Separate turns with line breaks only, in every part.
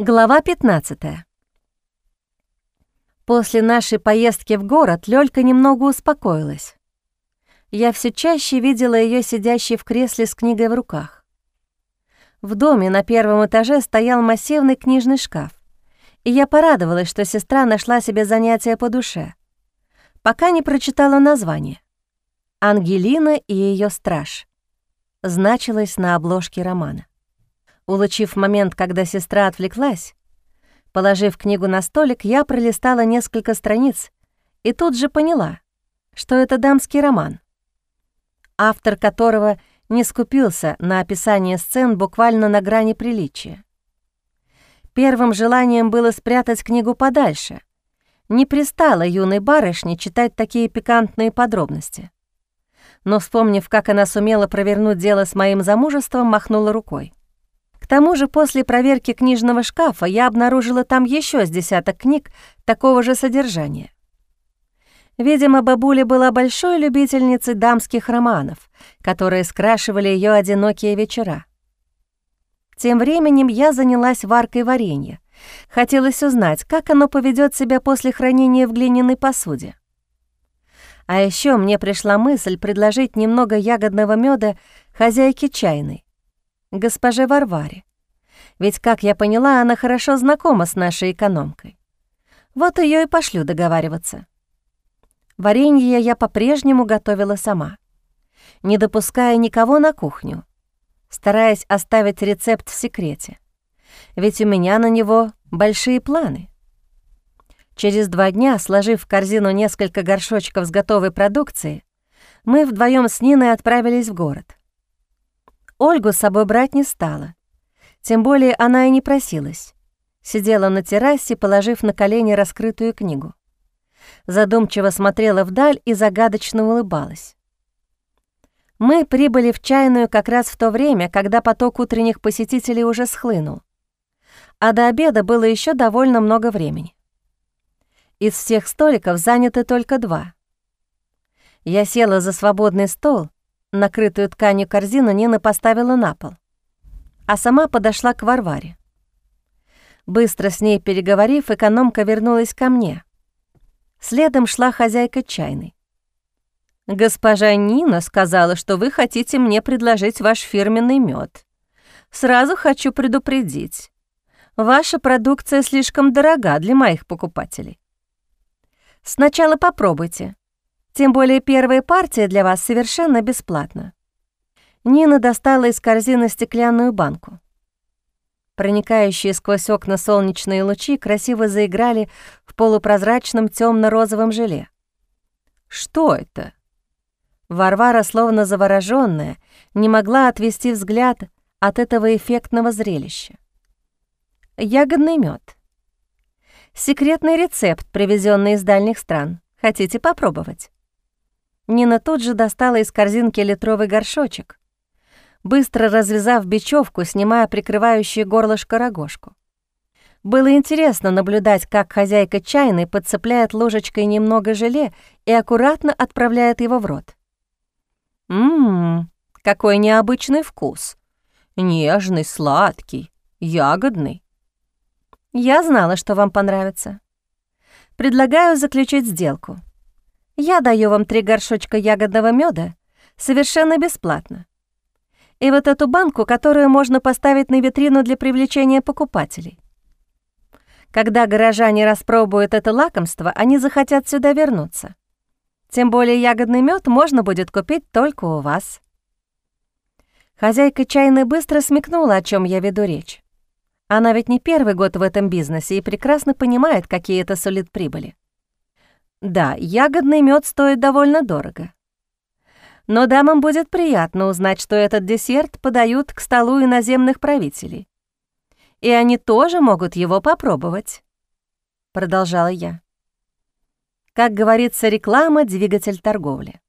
Глава 15 После нашей поездки в город Лёлька немного успокоилась. Я все чаще видела ее сидящей в кресле с книгой в руках. В доме на первом этаже стоял массивный книжный шкаф, и я порадовалась, что сестра нашла себе занятие по душе, пока не прочитала название. «Ангелина и ее страж» значилось на обложке романа. Улучив момент, когда сестра отвлеклась, положив книгу на столик, я пролистала несколько страниц и тут же поняла, что это дамский роман, автор которого не скупился на описание сцен буквально на грани приличия. Первым желанием было спрятать книгу подальше. Не пристало юной барышне читать такие пикантные подробности. Но, вспомнив, как она сумела провернуть дело с моим замужеством, махнула рукой. Тому же после проверки книжного шкафа я обнаружила там еще с десяток книг такого же содержания. Видимо, бабуля была большой любительницей дамских романов, которые скрашивали ее одинокие вечера. Тем временем я занялась варкой варенья. Хотелось узнать, как оно поведет себя после хранения в глиняной посуде. А еще мне пришла мысль предложить немного ягодного меда хозяйке чайной госпоже Варваре. Ведь, как я поняла, она хорошо знакома с нашей экономкой. Вот ее и пошлю договариваться. Варенье я по-прежнему готовила сама, не допуская никого на кухню, стараясь оставить рецепт в секрете. Ведь у меня на него большие планы. Через два дня, сложив в корзину несколько горшочков с готовой продукцией, мы вдвоем с Ниной отправились в город. Ольгу с собой брать не стала. Тем более она и не просилась. Сидела на террасе, положив на колени раскрытую книгу. Задумчиво смотрела вдаль и загадочно улыбалась. Мы прибыли в чайную как раз в то время, когда поток утренних посетителей уже схлынул. А до обеда было еще довольно много времени. Из всех столиков заняты только два. Я села за свободный стол Накрытую тканью корзину Нина поставила на пол, а сама подошла к Варваре. Быстро с ней переговорив, экономка вернулась ко мне. Следом шла хозяйка чайной. «Госпожа Нина сказала, что вы хотите мне предложить ваш фирменный мед. Сразу хочу предупредить. Ваша продукция слишком дорога для моих покупателей. Сначала попробуйте, тем более первая партия для вас совершенно бесплатна». Нина достала из корзины стеклянную банку. Проникающие сквозь окна солнечные лучи красиво заиграли в полупрозрачном темно розовом желе. «Что это?» Варвара, словно заворожённая, не могла отвести взгляд от этого эффектного зрелища. Ягодный мед. Секретный рецепт, привезенный из дальних стран. Хотите попробовать? Нина тут же достала из корзинки литровый горшочек, быстро развязав бечевку, снимая прикрывающую горлышко рогожку. Было интересно наблюдать, как хозяйка чайной подцепляет ложечкой немного желе и аккуратно отправляет его в рот. «Ммм, какой необычный вкус! Нежный, сладкий, ягодный. Я знала, что вам понравится. Предлагаю заключить сделку. Я даю вам три горшочка ягодного меда совершенно бесплатно. И вот эту банку, которую можно поставить на витрину для привлечения покупателей. Когда горожане распробуют это лакомство, они захотят сюда вернуться. Тем более ягодный мед можно будет купить только у вас. Хозяйка чайной быстро смекнула, о чем я веду речь. Она ведь не первый год в этом бизнесе и прекрасно понимает, какие это сулит прибыли. Да, ягодный мед стоит довольно дорого. Но дамам будет приятно узнать, что этот десерт подают к столу иноземных правителей. И они тоже могут его попробовать, продолжала я. Как говорится, реклама — двигатель торговли.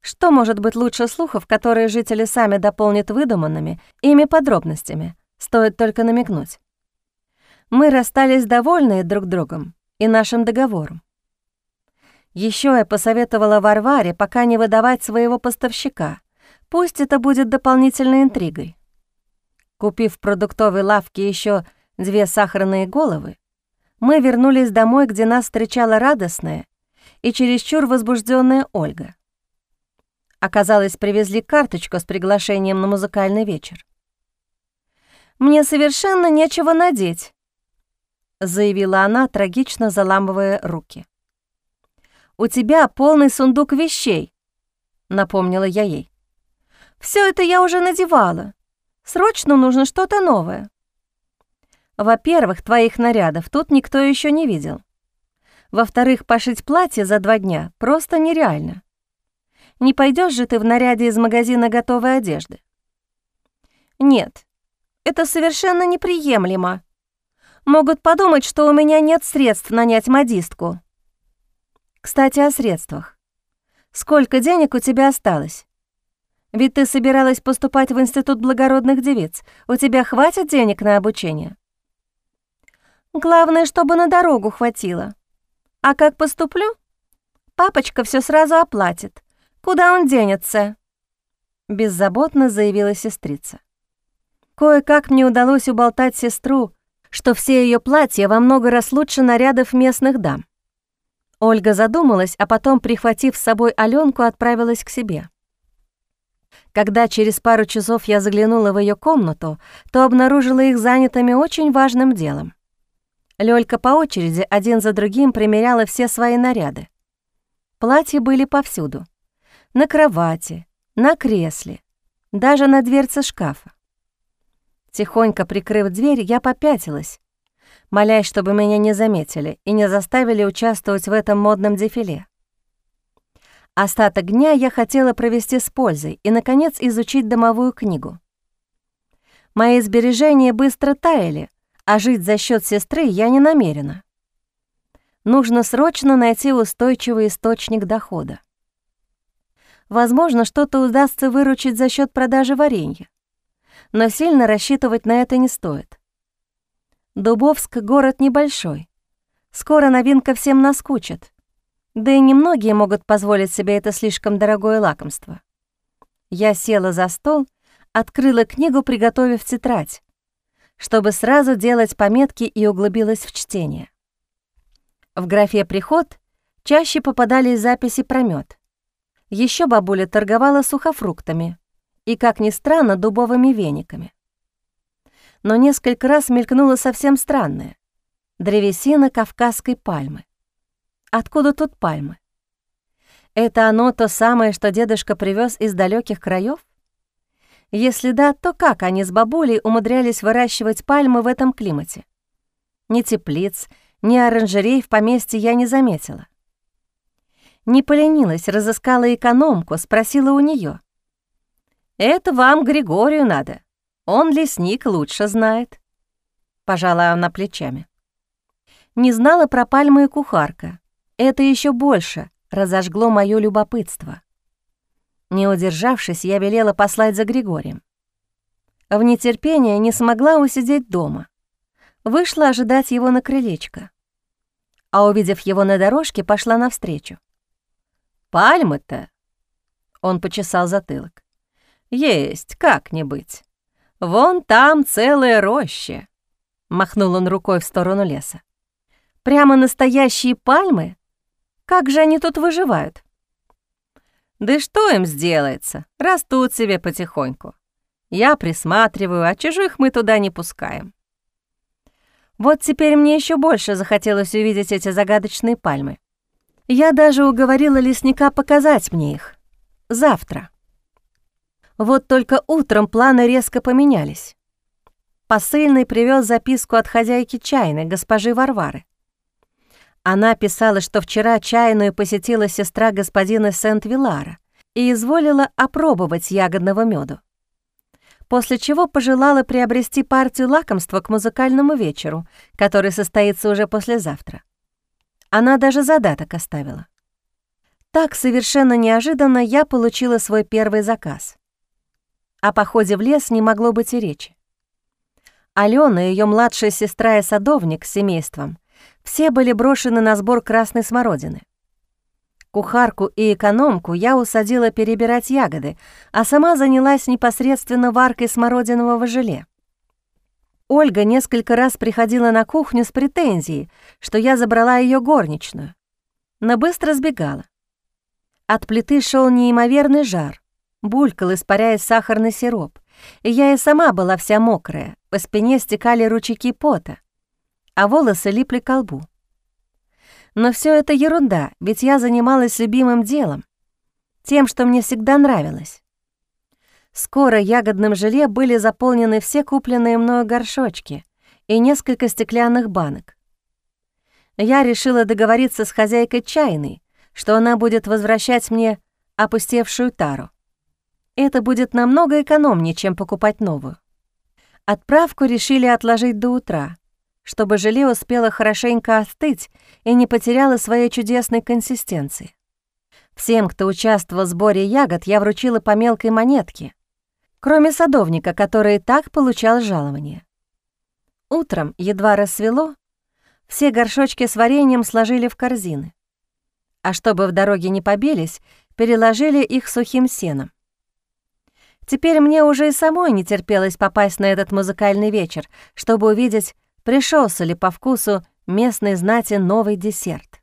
Что может быть лучше слухов, которые жители сами дополнят выдуманными ими подробностями, стоит только намекнуть. Мы расстались довольны друг другом и нашим договором. Еще я посоветовала Варваре пока не выдавать своего поставщика. Пусть это будет дополнительной интригой. Купив в продуктовой лавке еще две сахарные головы, мы вернулись домой, где нас встречала радостная и чересчур возбужденная Ольга. Оказалось, привезли карточку с приглашением на музыкальный вечер. «Мне совершенно нечего надеть», — заявила она, трагично заламывая руки. «У тебя полный сундук вещей», — напомнила я ей. Все это я уже надевала. Срочно нужно что-то новое». Во-первых, твоих нарядов тут никто еще не видел. Во-вторых, пошить платье за два дня просто нереально. Не пойдешь же ты в наряде из магазина готовой одежды? Нет, это совершенно неприемлемо. Могут подумать, что у меня нет средств нанять модистку. Кстати, о средствах. Сколько денег у тебя осталось? Ведь ты собиралась поступать в Институт благородных девиц. У тебя хватит денег на обучение? Главное, чтобы на дорогу хватило. А как поступлю? Папочка все сразу оплатит. Куда он денется?» Беззаботно заявила сестрица. Кое-как мне удалось уболтать сестру, что все ее платья во много раз лучше нарядов местных дам. Ольга задумалась, а потом, прихватив с собой Аленку, отправилась к себе. Когда через пару часов я заглянула в ее комнату, то обнаружила их занятыми очень важным делом. Лёлька по очереди один за другим примеряла все свои наряды. Платья были повсюду на кровати, на кресле, даже на дверце шкафа. Тихонько прикрыв дверь, я попятилась, молясь, чтобы меня не заметили и не заставили участвовать в этом модном дефиле. Остаток дня я хотела провести с пользой и, наконец, изучить домовую книгу. Мои сбережения быстро таяли, а жить за счет сестры я не намерена. Нужно срочно найти устойчивый источник дохода. Возможно, что-то удастся выручить за счет продажи варенья. Но сильно рассчитывать на это не стоит. Дубовск — город небольшой. Скоро новинка всем наскучит. Да и немногие могут позволить себе это слишком дорогое лакомство. Я села за стол, открыла книгу, приготовив тетрадь, чтобы сразу делать пометки и углубилась в чтение. В графе «Приход» чаще попадались записи про мед. Еще бабуля торговала сухофруктами и, как ни странно, дубовыми вениками. Но несколько раз мелькнуло совсем странное — древесина кавказской пальмы. Откуда тут пальмы? Это оно то самое, что дедушка привез из далеких краев? Если да, то как они с бабулей умудрялись выращивать пальмы в этом климате? Ни теплиц, ни оранжерей в поместье я не заметила. Не поленилась, разыскала экономку, спросила у нее. «Это вам Григорию надо. Он лесник лучше знает». Пожала она плечами. Не знала про пальмы и кухарка. Это еще больше разожгло мое любопытство. Не удержавшись, я велела послать за Григорием. В нетерпение не смогла усидеть дома. Вышла ожидать его на крылечко. А увидев его на дорожке, пошла навстречу. Пальмы-то?» Он почесал затылок. «Есть, как не быть. Вон там целая роща», — махнул он рукой в сторону леса. «Прямо настоящие пальмы? Как же они тут выживают?» «Да что им сделается? Растут себе потихоньку. Я присматриваю, а чужих мы туда не пускаем». Вот теперь мне еще больше захотелось увидеть эти загадочные пальмы. Я даже уговорила лесника показать мне их. Завтра. Вот только утром планы резко поменялись. Посыльный привез записку от хозяйки чайной, госпожи Варвары. Она писала, что вчера чайную посетила сестра господина Сент-Вилара и изволила опробовать ягодного меду. После чего пожелала приобрести партию лакомства к музыкальному вечеру, который состоится уже послезавтра. Она даже задаток оставила. Так совершенно неожиданно я получила свой первый заказ. О походе в лес не могло быть и речи. Алена, ее младшая сестра и садовник с семейством, все были брошены на сбор красной смородины. Кухарку и экономку я усадила перебирать ягоды, а сама занялась непосредственно варкой смородинового желе. Ольга несколько раз приходила на кухню с претензией, что я забрала ее горничную, но быстро сбегала. От плиты шел неимоверный жар, булькал, испаряя сахарный сироп, и я и сама была вся мокрая, по спине стекали ручейки пота, а волосы липли к лбу. Но все это ерунда, ведь я занималась любимым делом, тем, что мне всегда нравилось. Скоро ягодным желе были заполнены все купленные мною горшочки и несколько стеклянных банок. Я решила договориться с хозяйкой чайной, что она будет возвращать мне опустевшую тару. Это будет намного экономнее, чем покупать новую. Отправку решили отложить до утра, чтобы желе успело хорошенько остыть и не потеряло своей чудесной консистенции. Всем, кто участвовал в сборе ягод, я вручила по мелкой монетке — кроме садовника, который и так получал жалование. Утром, едва рассвело, все горшочки с вареньем сложили в корзины. А чтобы в дороге не побились, переложили их сухим сеном. Теперь мне уже и самой не терпелось попасть на этот музыкальный вечер, чтобы увидеть, пришелся ли по вкусу местной знати новый десерт.